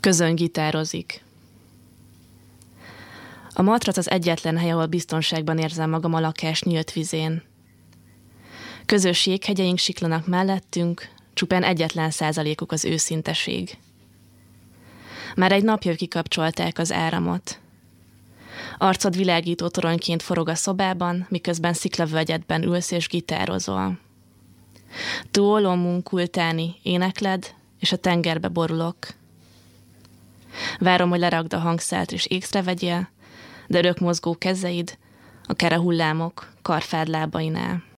Közön gitározik. A matrac az egyetlen hely, ahol biztonságban érzem magam a lakás nyílt vizén. Közös jéghegyeink siklanak mellettünk, csupán egyetlen százalékuk az őszinteség. Már egy napja kikapcsolták az áramot. Arcod világító toronyként forog a szobában, miközben sziklavölgyedben ülsz és gitározol. Túlolom munkultáni, énekled, és a tengerbe borulok. Várom, hogy lerakd a hangszert és ékszre vegyél, de örök mozgó kezeid, akár a hullámok karfád lábainál.